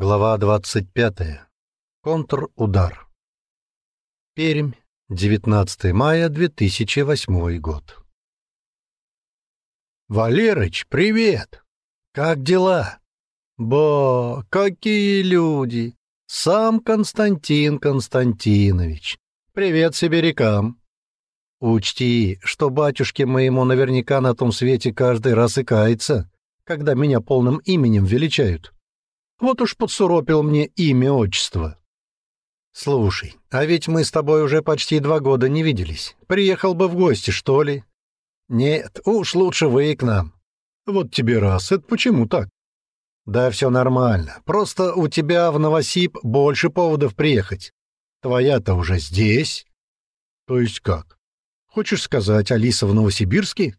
Глава 25. Контрудар. Пермь, 19 мая 2008 год. «Валерыч, привет! Как дела?» «Ба, какие люди! Сам Константин Константинович! Привет сибирякам!» «Учти, что батюшке моему наверняка на том свете каждый раз икается, когда меня полным именем величают». Вот уж подсуропил мне имя отчество. Слушай, а ведь мы с тобой уже почти два года не виделись. Приехал бы в гости, что ли? Нет, уж лучше вы к нам. Вот тебе раз, это почему так? Да все нормально, просто у тебя в Новосиб больше поводов приехать. Твоя-то уже здесь. То есть как? Хочешь сказать, Алиса в Новосибирске?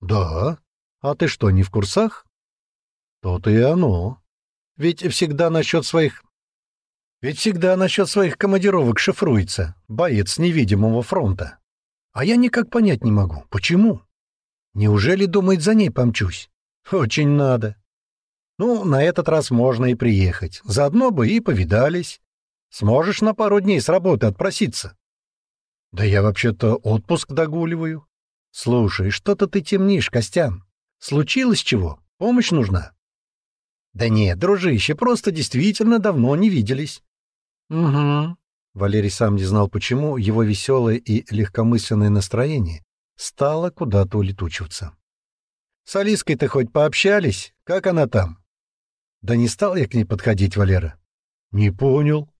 Да. А ты что, не в курсах? То-то и оно. Ведь всегда насчет своих... Ведь всегда насчет своих командировок шифруется, боец невидимого фронта. А я никак понять не могу, почему? Неужели думает, за ней помчусь? Очень надо. Ну, на этот раз можно и приехать. Заодно бы и повидались. Сможешь на пару дней с работы отпроситься? Да я вообще-то отпуск догуливаю. Слушай, что-то ты темнишь, Костян. Случилось чего? Помощь нужна? Да нет, дружище, просто действительно давно не виделись. Угу. Валерий сам не знал почему, его веселое и легкомысленное настроение стало куда-то улетучиваться. С Алиской-то хоть пообщались? Как она там? Да не стал я к ней подходить, Валера. Не понял.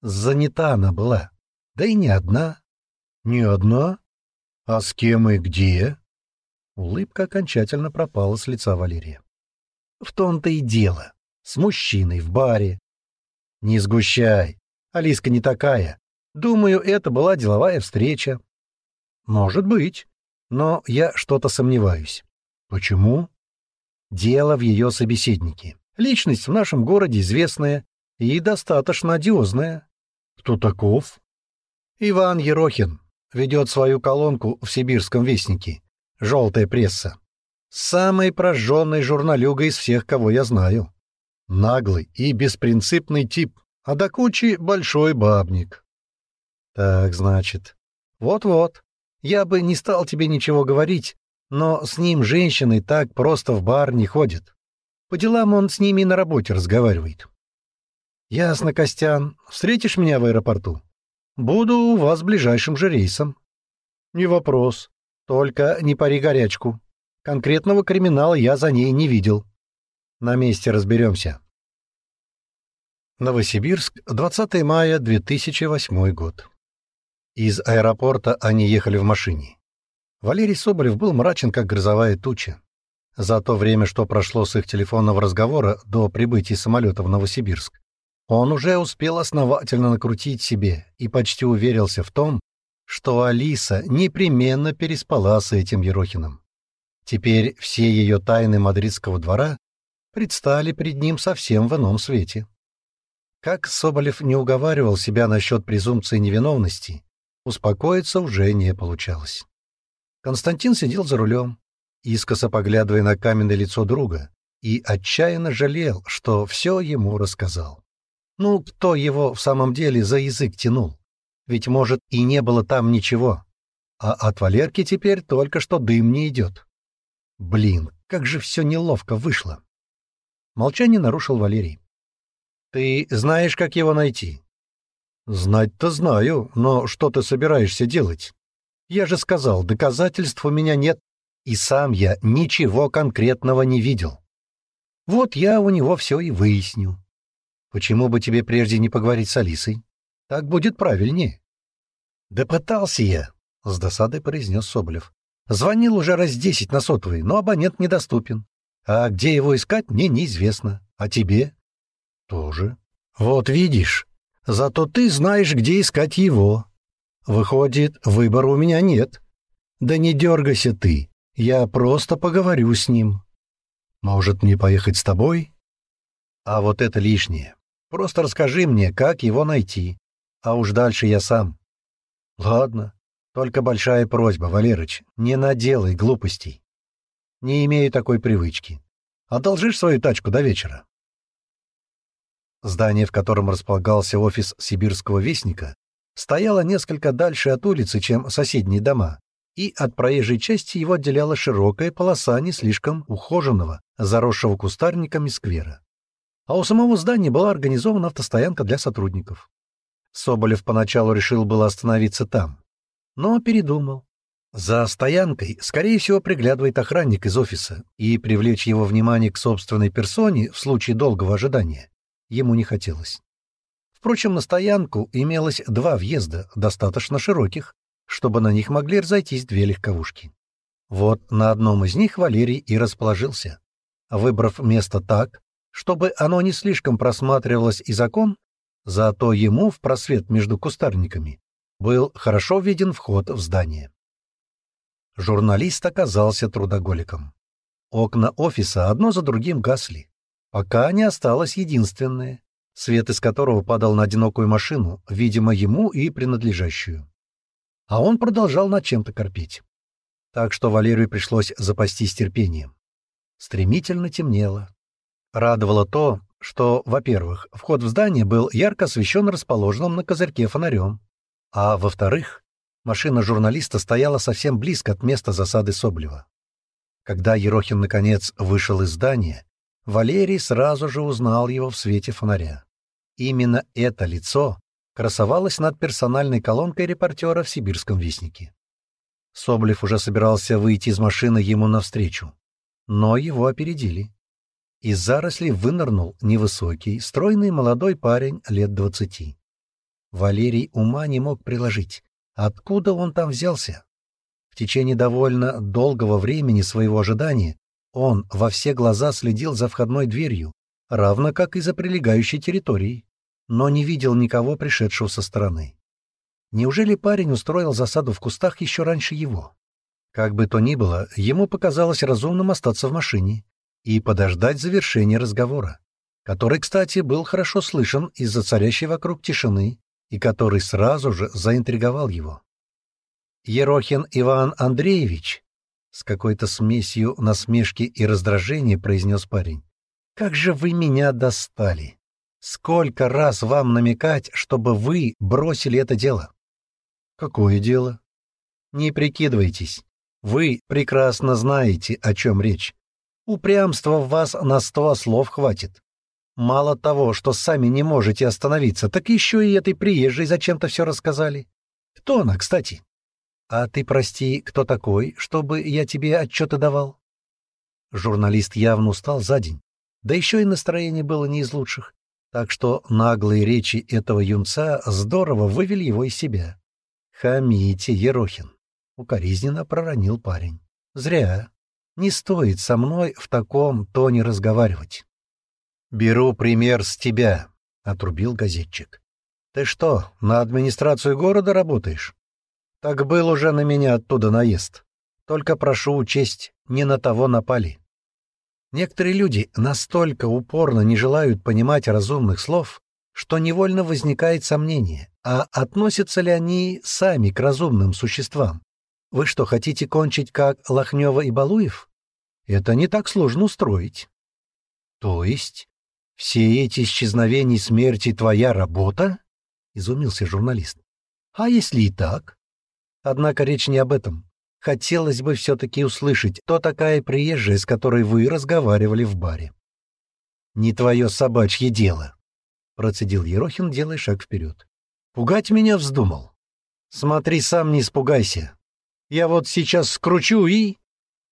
Занята она была. Да и не одна. Не одна? А с кем и где? Улыбка окончательно пропала с лица Валерия. В том-то и дело. С мужчиной в баре. Не сгущай. Алиска не такая. Думаю, это была деловая встреча. Может быть. Но я что-то сомневаюсь. Почему? Дело в ее собеседнике. Личность в нашем городе известная и достаточно одиозная. Кто таков? Иван Ерохин. Ведет свою колонку в «Сибирском вестнике». Желтая пресса. Самый прожженный журналюга из всех, кого я знаю. Наглый и беспринципный тип, а до кучи большой бабник. Так, значит. Вот-вот. Я бы не стал тебе ничего говорить, но с ним женщины так просто в бар не ходят. По делам он с ними на работе разговаривает. Ясно, Костян. Встретишь меня в аэропорту? Буду у вас ближайшим же рейсом. Не вопрос. Только не пари горячку. Конкретного криминала я за ней не видел. На месте разберемся. Новосибирск, 20 мая 2008 год. Из аэропорта они ехали в машине. Валерий Соболев был мрачен, как грозовая туча. За то время, что прошло с их телефонного разговора до прибытия самолета в Новосибирск, он уже успел основательно накрутить себе и почти уверился в том, что Алиса непременно переспала с этим Ерохиным. Теперь все ее тайны мадридского двора предстали перед ним совсем в ином свете. Как Соболев не уговаривал себя насчет презумпции невиновности, успокоиться уже не получалось. Константин сидел за рулем, искоса поглядывая на каменное лицо друга, и отчаянно жалел, что все ему рассказал. Ну, кто его в самом деле за язык тянул? Ведь, может, и не было там ничего. А от Валерки теперь только что дым не идет. Блин, как же все неловко вышло. Молчание нарушил Валерий. Ты знаешь, как его найти? Знать-то знаю, но что ты собираешься делать? Я же сказал, доказательств у меня нет, и сам я ничего конкретного не видел. Вот я у него все и выясню. Почему бы тебе прежде не поговорить с Алисой? Так будет правильнее. Да пытался я, — с досадой произнес Соболев. Звонил уже раз десять на сотовый, но абонент недоступен. А где его искать, мне неизвестно. А тебе? Тоже. Вот видишь. Зато ты знаешь, где искать его. Выходит, выбора у меня нет. Да не дергайся ты. Я просто поговорю с ним. Может, мне поехать с тобой? А вот это лишнее. Просто расскажи мне, как его найти. А уж дальше я сам. Ладно, только большая просьба, Валерыч, не наделай глупостей. Не имею такой привычки. Одолжишь свою тачку до вечера? Здание, в котором располагался офис сибирского вестника, стояло несколько дальше от улицы, чем соседние дома, и от проезжей части его отделяла широкая полоса не слишком ухоженного, заросшего кустарниками сквера. А у самого здания была организована автостоянка для сотрудников. Соболев поначалу решил было остановиться там, но передумал. За стоянкой, скорее всего, приглядывает охранник из офиса, и привлечь его внимание к собственной персоне в случае долгого ожидания ему не хотелось. Впрочем, на стоянку имелось два въезда, достаточно широких, чтобы на них могли разойтись две легковушки. Вот на одном из них Валерий и расположился, выбрав место так, чтобы оно не слишком просматривалось из окон, зато ему в просвет между кустарниками был хорошо виден вход в здание. Журналист оказался трудоголиком. Окна офиса одно за другим гасли, пока не осталось единственное, свет из которого падал на одинокую машину, видимо, ему и принадлежащую. А он продолжал над чем-то корпеть. Так что Валерию пришлось запастись терпением. Стремительно темнело. Радовало то, что, во-первых, вход в здание был ярко освещен расположенным на козырьке фонарем, а, во-вторых, машина журналиста стояла совсем близко от места засады Соблева. Когда Ерохин, наконец, вышел из здания, Валерий сразу же узнал его в свете фонаря. Именно это лицо красовалась над персональной колонкой репортера в «Сибирском вестнике». Соблев уже собирался выйти из машины ему навстречу, но его опередили. Из зарослей вынырнул невысокий, стройный молодой парень лет двадцати. Валерий ума не мог приложить. Откуда он там взялся? В течение довольно долгого времени своего ожидания он во все глаза следил за входной дверью, равно как и за прилегающей территорией но не видел никого, пришедшего со стороны. Неужели парень устроил засаду в кустах еще раньше его? Как бы то ни было, ему показалось разумным остаться в машине и подождать завершения разговора, который, кстати, был хорошо слышен из-за царящей вокруг тишины и который сразу же заинтриговал его. «Ерохин Иван Андреевич», — с какой-то смесью насмешки и раздражения произнес парень, — «как же вы меня достали!» Сколько раз вам намекать, чтобы вы бросили это дело? Какое дело? Не прикидывайтесь. Вы прекрасно знаете, о чем речь. Упрямства в вас на сто слов хватит. Мало того, что сами не можете остановиться, так еще и этой приезжей зачем-то все рассказали. Кто она, кстати? А ты, прости, кто такой, чтобы я тебе отчеты давал? Журналист явно устал за день, да еще и настроение было не из лучших так что наглые речи этого юнца здорово вывели его из себя. «Хамите, Ерохин!» — укоризненно проронил парень. «Зря. Не стоит со мной в таком тоне разговаривать». «Беру пример с тебя», — отрубил газетчик. «Ты что, на администрацию города работаешь?» «Так был уже на меня оттуда наезд. Только прошу учесть, не на того напали». Некоторые люди настолько упорно не желают понимать разумных слов, что невольно возникает сомнение, а относятся ли они сами к разумным существам? Вы что, хотите кончить как Лохнева и Балуев? Это не так сложно устроить. То есть все эти исчезновения и смерти твоя работа? Изумился журналист. А если и так? Однако речь не об этом. Хотелось бы все-таки услышать, кто такая приезжая, с которой вы разговаривали в баре. «Не твое собачье дело», — процедил Ерохин, делая шаг вперед. «Пугать меня вздумал. Смотри, сам не испугайся. Я вот сейчас скручу и...»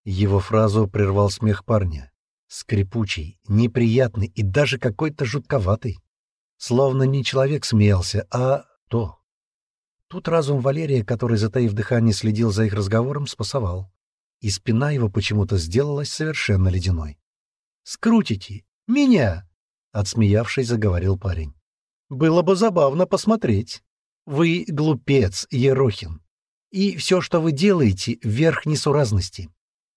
Его фразу прервал смех парня. Скрипучий, неприятный и даже какой-то жутковатый. Словно не человек смеялся, а то. Тут разум Валерия, который, затаив дыхание, следил за их разговором, спасовал. И спина его почему-то сделалась совершенно ледяной. «Скрутите! Меня!» — отсмеявшись, заговорил парень. «Было бы забавно посмотреть. Вы глупец, Ерохин. И все, что вы делаете, вверх несуразности.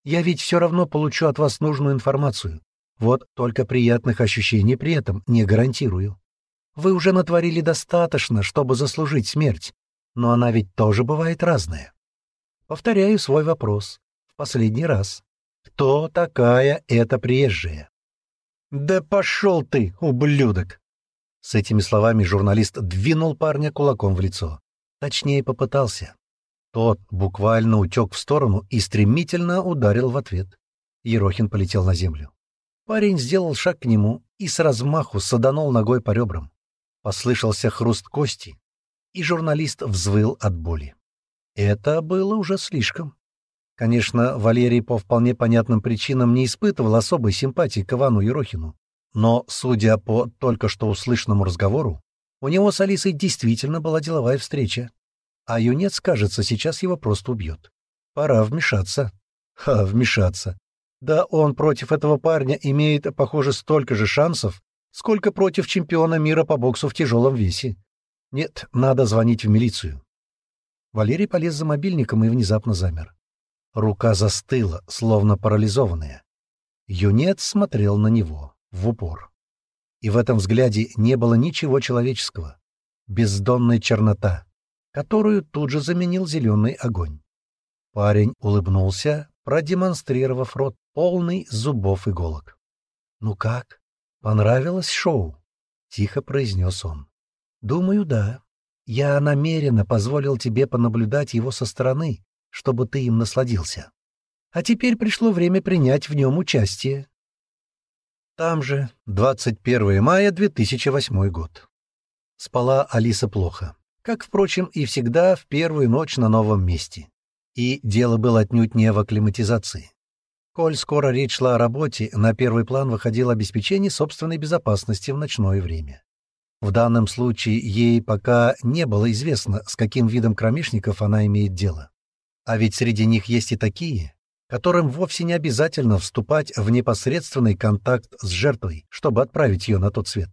Я ведь все равно получу от вас нужную информацию. Вот только приятных ощущений при этом не гарантирую. Вы уже натворили достаточно, чтобы заслужить смерть, но она ведь тоже бывает разная. Повторяю свой вопрос. В последний раз. Кто такая эта приезжая? «Да пошел ты, ублюдок!» С этими словами журналист двинул парня кулаком в лицо. Точнее, попытался. Тот буквально утек в сторону и стремительно ударил в ответ. Ерохин полетел на землю. Парень сделал шаг к нему и с размаху саданул ногой по ребрам. Послышался хруст кости, и журналист взвыл от боли. Это было уже слишком. Конечно, Валерий по вполне понятным причинам не испытывал особой симпатии к Ивану Ерохину, но, судя по только что услышанному разговору, у него с Алисой действительно была деловая встреча, а юнец, кажется, сейчас его просто убьет. Пора вмешаться. Ха, вмешаться. Да он против этого парня имеет, похоже, столько же шансов, сколько против чемпиона мира по боксу в тяжелом весе. Нет, надо звонить в милицию. Валерий полез за мобильником и внезапно замер. Рука застыла, словно парализованная. Юнец смотрел на него в упор. И в этом взгляде не было ничего человеческого. Бездонная чернота, которую тут же заменил зеленый огонь. Парень улыбнулся, продемонстрировав рот, полный зубов иголок. «Ну как? Понравилось шоу?» — тихо произнес он. «Думаю, да. Я намеренно позволил тебе понаблюдать его со стороны, чтобы ты им насладился. А теперь пришло время принять в нем участие». Там же, 21 мая 2008 год. Спала Алиса плохо, как, впрочем, и всегда в первую ночь на новом месте. И дело было отнюдь не в акклиматизации. Коль скоро речь шла о работе, на первый план выходило обеспечение собственной безопасности в ночное время. В данном случае ей пока не было известно, с каким видом кромешников она имеет дело. А ведь среди них есть и такие, которым вовсе не обязательно вступать в непосредственный контакт с жертвой, чтобы отправить ее на тот свет.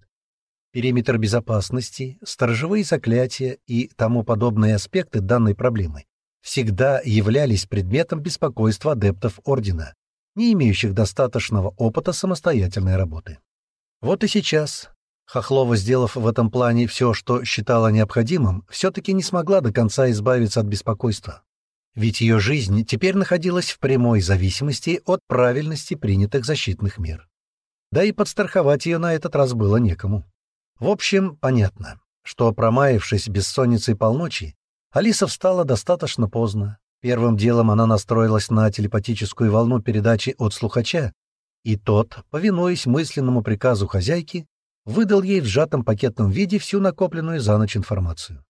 Периметр безопасности, сторожевые заклятия и тому подобные аспекты данной проблемы всегда являлись предметом беспокойства адептов Ордена, не имеющих достаточного опыта самостоятельной работы. Вот и сейчас Хохлова, сделав в этом плане все, что считала необходимым, все-таки не смогла до конца избавиться от беспокойства. Ведь ее жизнь теперь находилась в прямой зависимости от правильности принятых защитных мер. Да и подстраховать ее на этот раз было некому. В общем, понятно, что, промаявшись бессонницей полночи, Алиса встала достаточно поздно, Первым делом она настроилась на телепатическую волну передачи от слухача, и тот, повинуясь мысленному приказу хозяйки, выдал ей в сжатом пакетном виде всю накопленную за ночь информацию.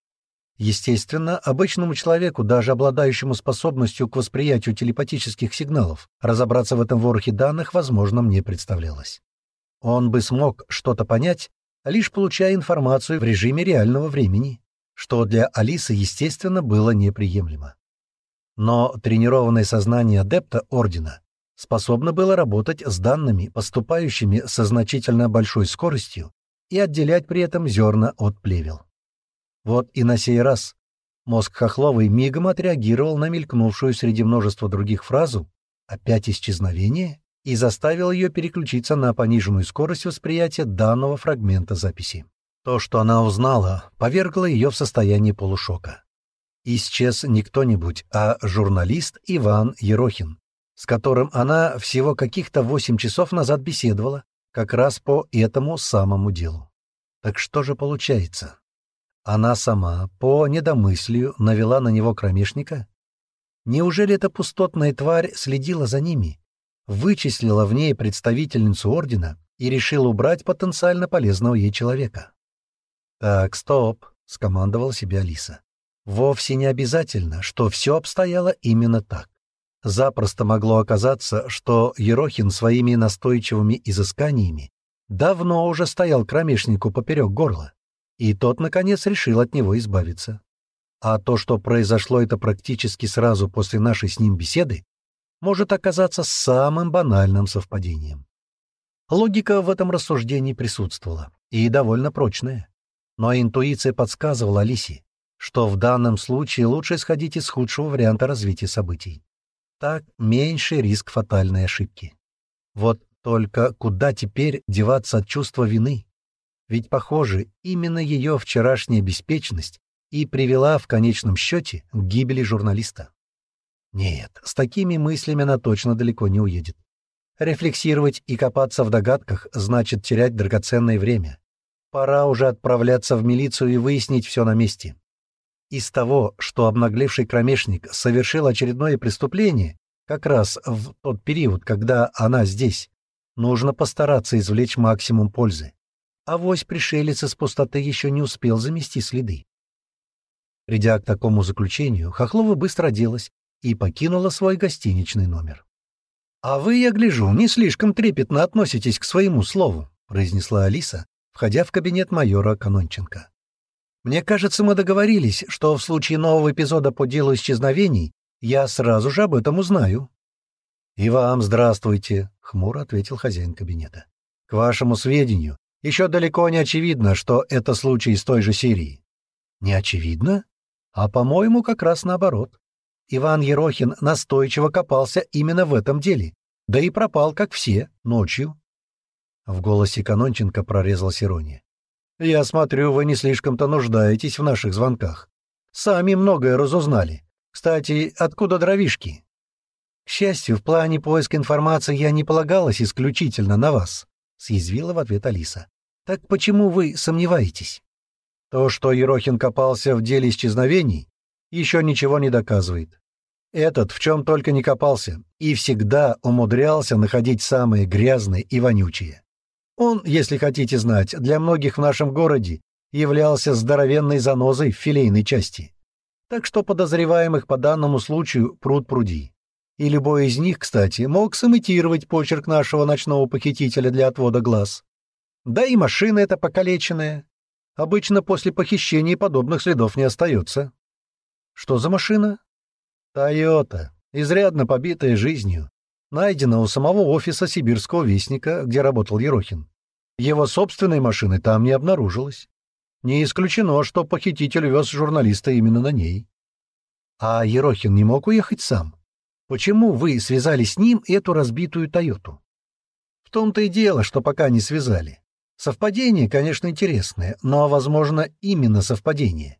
Естественно, обычному человеку, даже обладающему способностью к восприятию телепатических сигналов, разобраться в этом ворохе данных возможным не представлялось. Он бы смог что-то понять, лишь получая информацию в режиме реального времени, что для Алисы, естественно, было неприемлемо. Но тренированное сознание адепта Ордена способно было работать с данными, поступающими со значительно большой скоростью, и отделять при этом зерна от плевел. Вот и на сей раз мозг Хохловой мигом отреагировал на мелькнувшую среди множества других фразу «опять исчезновение» и заставил ее переключиться на пониженную скорость восприятия данного фрагмента записи. То, что она узнала, повергло ее в состояние полушока исчез не кто-нибудь, а журналист Иван Ерохин, с которым она всего каких-то восемь часов назад беседовала, как раз по этому самому делу. Так что же получается? Она сама, по недомыслию, навела на него кромешника? Неужели эта пустотная тварь следила за ними, вычислила в ней представительницу Ордена и решила убрать потенциально полезного ей человека? «Так, стоп», — скомандовала себе Алиса. Вовсе не обязательно, что все обстояло именно так. Запросто могло оказаться, что Ерохин своими настойчивыми изысканиями давно уже стоял кромешнику поперек горла, и тот, наконец, решил от него избавиться. А то, что произошло это практически сразу после нашей с ним беседы, может оказаться самым банальным совпадением. Логика в этом рассуждении присутствовала, и довольно прочная. Но интуиция подсказывала Алисе, что в данном случае лучше исходить из худшего варианта развития событий. Так меньший риск фатальной ошибки. Вот только куда теперь деваться от чувства вины? Ведь, похоже, именно ее вчерашняя беспечность и привела в конечном счете к гибели журналиста. Нет, с такими мыслями она точно далеко не уедет. Рефлексировать и копаться в догадках значит терять драгоценное время. Пора уже отправляться в милицию и выяснить все на месте. Из того, что обнаглевший кромешник совершил очередное преступление, как раз в тот период, когда она здесь, нужно постараться извлечь максимум пользы. А вось пришелец из пустоты еще не успел замести следы. Придя к такому заключению, Хохлова быстро оделась и покинула свой гостиничный номер. «А вы, я гляжу, не слишком трепетно относитесь к своему слову», — произнесла Алиса, входя в кабинет майора Канонченко. «Мне кажется, мы договорились, что в случае нового эпизода по делу исчезновений я сразу же об этом узнаю». «И вам здравствуйте», — хмуро ответил хозяин кабинета. «К вашему сведению, еще далеко не очевидно, что это случай из той же серии». «Не очевидно? А, по-моему, как раз наоборот. Иван Ерохин настойчиво копался именно в этом деле, да и пропал, как все, ночью. В голосе Канонченко прорезалась ирония. «Я смотрю, вы не слишком-то нуждаетесь в наших звонках. Сами многое разузнали. Кстати, откуда дровишки?» «К счастью, в плане поиска информации я не полагалась исключительно на вас», — съязвила в ответ Алиса. «Так почему вы сомневаетесь?» «То, что Ерохин копался в деле исчезновений, еще ничего не доказывает. Этот в чем только не копался и всегда умудрялся находить самые грязные и вонючие. Он, если хотите знать, для многих в нашем городе являлся здоровенной занозой в филейной части. Так что подозреваемых по данному случаю пруд пруди. И любой из них, кстати, мог сымитировать почерк нашего ночного похитителя для отвода глаз. Да и машина эта покалеченная. Обычно после похищения подобных следов не остается. Что за машина? Тойота, изрядно побитая жизнью, найдена у самого офиса сибирского вестника, где работал Ерохин. Его собственной машины там не обнаружилось. Не исключено, что похититель вез журналиста именно на ней. А Ерохин не мог уехать сам. Почему вы связали с ним эту разбитую Тойоту? В том-то и дело, что пока не связали. Совпадение, конечно, интересное, но, возможно, именно совпадение.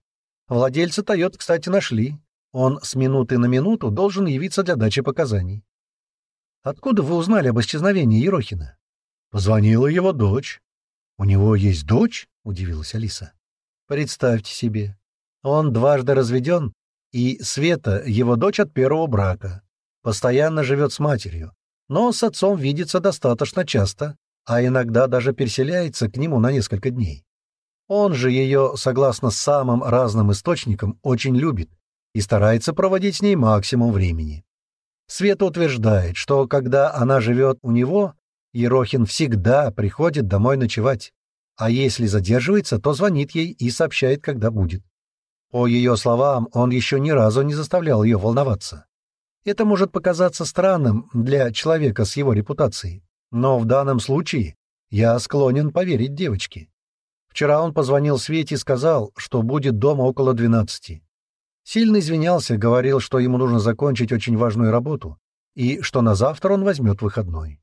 Владельца Тойот, кстати, нашли. Он с минуты на минуту должен явиться для дачи показаний. Откуда вы узнали об исчезновении Ерохина? Позвонила его дочь. У него есть дочь? Удивилась Алиса. Представьте себе. Он дважды разведен, и Света — его дочь от первого брака. Постоянно живет с матерью, но с отцом видится достаточно часто, а иногда даже переселяется к нему на несколько дней. Он же ее, согласно самым разным источникам, очень любит и старается проводить с ней максимум времени. Света утверждает, что когда она живет у него, Ерохин всегда приходит домой ночевать, а если задерживается, то звонит ей и сообщает, когда будет. По ее словам, он еще ни разу не заставлял ее волноваться. Это может показаться странным для человека с его репутацией, но в данном случае я склонен поверить девочке. Вчера он позвонил Свете и сказал, что будет дома около двенадцати. Сильно извинялся, говорил, что ему нужно закончить очень важную работу и что на завтра он возьмет выходной.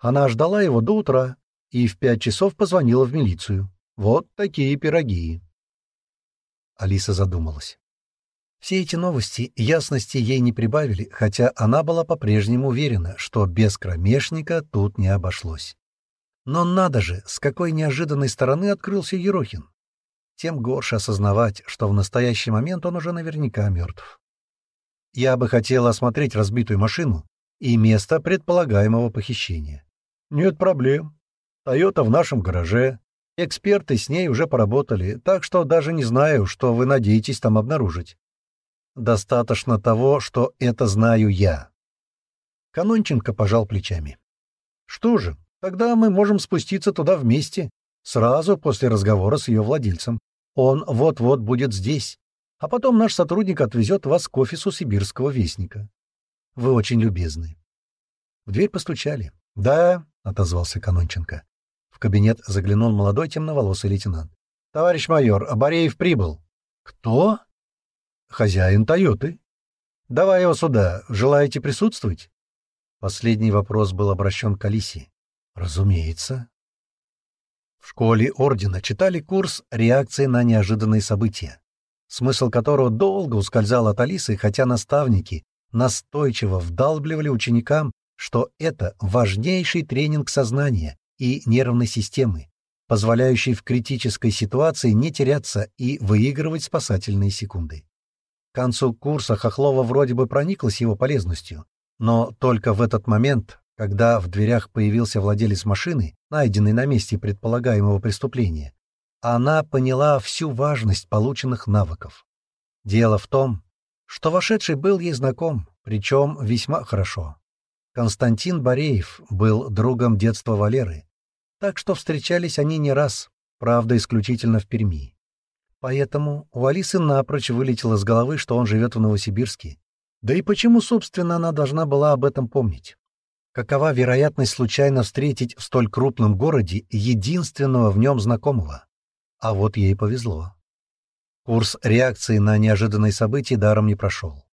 Она ждала его до утра и в пять часов позвонила в милицию. Вот такие пироги. Алиса задумалась. Все эти новости ясности ей не прибавили, хотя она была по-прежнему уверена, что без кромешника тут не обошлось. Но надо же, с какой неожиданной стороны открылся Ерохин. Тем горше осознавать, что в настоящий момент он уже наверняка мертв. Я бы хотела осмотреть разбитую машину и место предполагаемого похищения. Нет проблем. Тойота в нашем гараже. Эксперты с ней уже поработали, так что даже не знаю, что вы надеетесь там обнаружить. Достаточно того, что это знаю я. Канонченко пожал плечами. Что же, Тогда мы можем спуститься туда вместе, сразу после разговора с ее владельцем. Он вот-вот будет здесь, а потом наш сотрудник отвезет вас к офису сибирского вестника. Вы очень любезны. В дверь постучали. «Да», — отозвался Канонченко. В кабинет заглянул молодой темноволосый лейтенант. «Товарищ майор, Абареев прибыл». «Кто?» «Хозяин Тойоты». «Давай его сюда. Желаете присутствовать?» Последний вопрос был обращен к Алисе. Разумеется. В школе Ордена читали курс «Реакции на неожиданные события», смысл которого долго ускользал от Алисы, хотя наставники настойчиво вдалбливали ученикам, что это важнейший тренинг сознания и нервной системы, позволяющий в критической ситуации не теряться и выигрывать спасательные секунды. К концу курса Хохлова вроде бы прониклась его полезностью, но только в этот момент, когда в дверях появился владелец машины, найденный на месте предполагаемого преступления, она поняла всю важность полученных навыков. Дело в том, что вошедший был ей знаком, причем весьма хорошо. Константин Бореев был другом детства Валеры, так что встречались они не раз, правда, исключительно в Перми. Поэтому у Алисы напрочь вылетело с головы, что он живет в Новосибирске. Да и почему, собственно, она должна была об этом помнить? Какова вероятность случайно встретить в столь крупном городе единственного в нем знакомого? А вот ей повезло. Курс реакции на неожиданные события даром не прошел.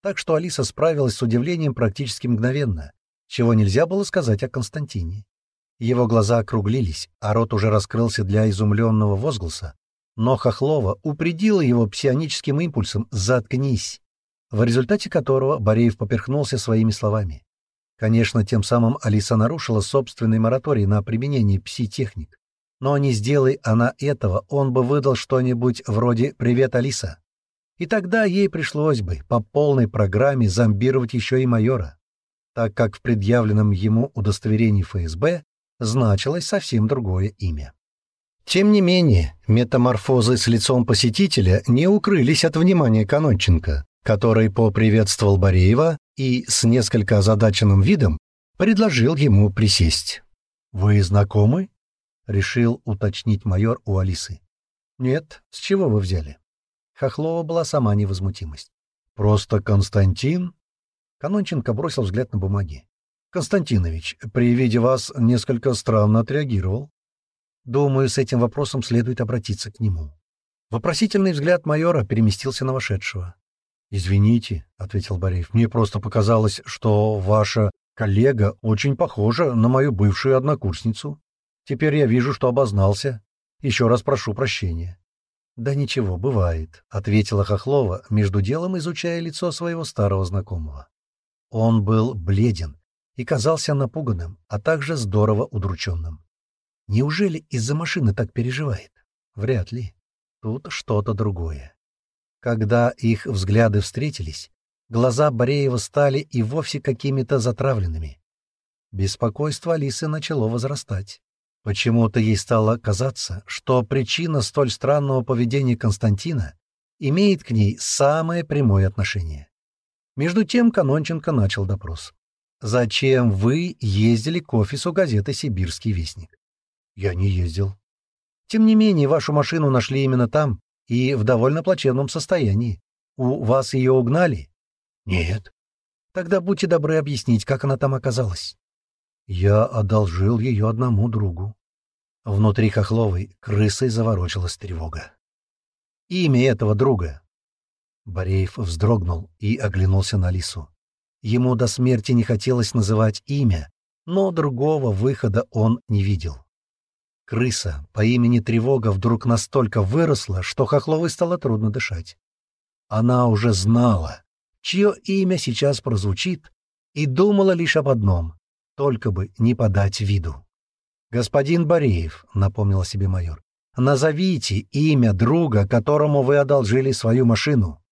Так что Алиса справилась с удивлением практически мгновенно, чего нельзя было сказать о Константине. Его глаза округлились, а рот уже раскрылся для изумленного возгласа. Но Хохлова упредила его псионическим импульсом «заткнись», в результате которого Бореев поперхнулся своими словами. Конечно, тем самым Алиса нарушила собственный мораторий на применение пси-техник. Но не сделай она этого, он бы выдал что-нибудь вроде «Привет, Алиса». И тогда ей пришлось бы по полной программе зомбировать еще и майора, так как в предъявленном ему удостоверении ФСБ значилось совсем другое имя. Тем не менее, метаморфозы с лицом посетителя не укрылись от внимания Канонченко, который поприветствовал Бореева и с несколько озадаченным видом предложил ему присесть. «Вы знакомы?» — решил уточнить майор у Алисы. «Нет, с чего вы взяли?» Хохлова была сама невозмутимость. «Просто Константин?» Канонченко бросил взгляд на бумаги. Константинович, при виде вас несколько странно отреагировал. Думаю, с этим вопросом следует обратиться к нему. Вопросительный взгляд майора переместился на вошедшего. «Извините», — ответил Бореев, — «мне просто показалось, что ваша коллега очень похожа на мою бывшую однокурсницу. Теперь я вижу, что обознался. Еще раз прошу прощения». «Да ничего, бывает», — ответила Хохлова, между делом изучая лицо своего старого знакомого. Он был бледен, и казался напуганным, а также здорово удрученным. Неужели из-за машины так переживает? Вряд ли. Тут что-то другое. Когда их взгляды встретились, глаза Бореева стали и вовсе какими-то затравленными. Беспокойство Алисы начало возрастать. Почему-то ей стало казаться, что причина столь странного поведения Константина имеет к ней самое прямое отношение. Между тем Канонченко начал допрос. Зачем вы ездили к офису газеты «Сибирский вестник»? Я не ездил. Тем не менее, вашу машину нашли именно там и в довольно плачевном состоянии. У вас ее угнали? Нет. Тогда будьте добры объяснить, как она там оказалась. Я одолжил ее одному другу. Внутри Хохловой крысой заворочилась тревога. Имя этого друга. Бореев вздрогнул и оглянулся на Лису. Ему до смерти не хотелось называть имя, но другого выхода он не видел. Крыса по имени Тревога вдруг настолько выросла, что Хохловой стало трудно дышать. Она уже знала, чье имя сейчас прозвучит, и думала лишь об одном — только бы не подать виду. «Господин Бореев», — напомнил себе майор, — «назовите имя друга, которому вы одолжили свою машину».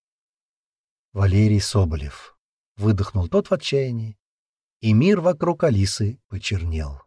Валерий Соболев. Выдохнул тот в отчаянии, и мир вокруг Алисы почернел.